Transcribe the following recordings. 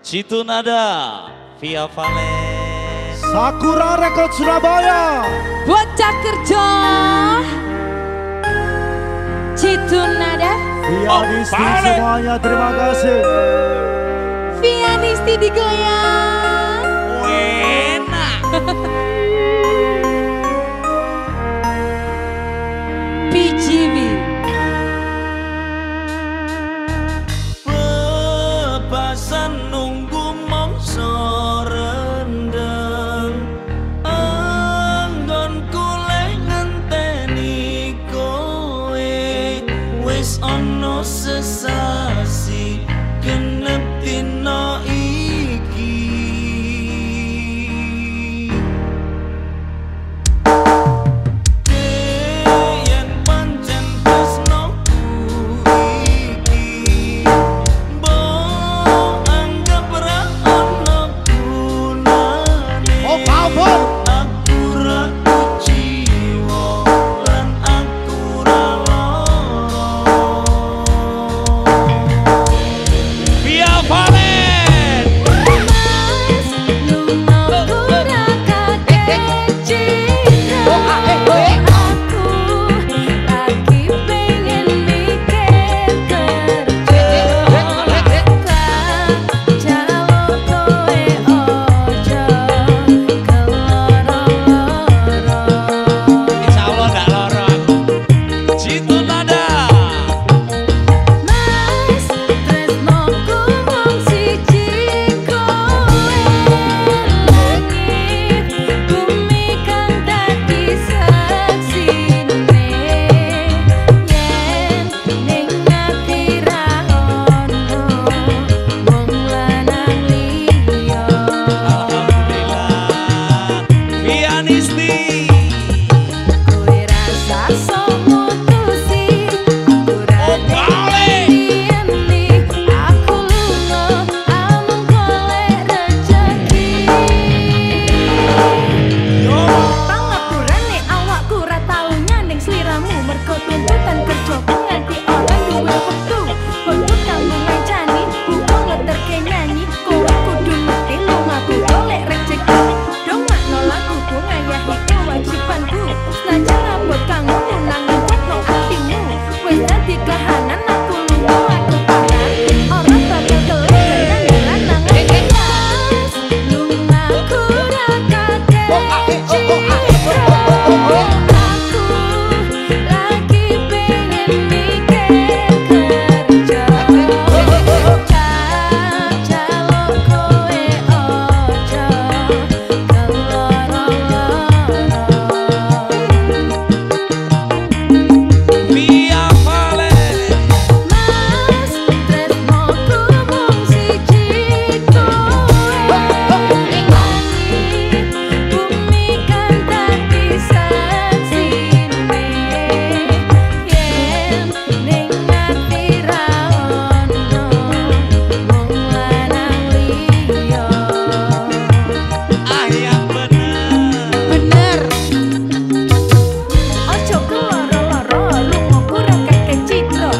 Citu Nada, Via Vale, Sakura Rekord Surabaya. Bocah kerja. Citu Nada. Via oh, Nisti semuanya, terima kasih. Via Nisti digoyang.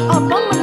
Among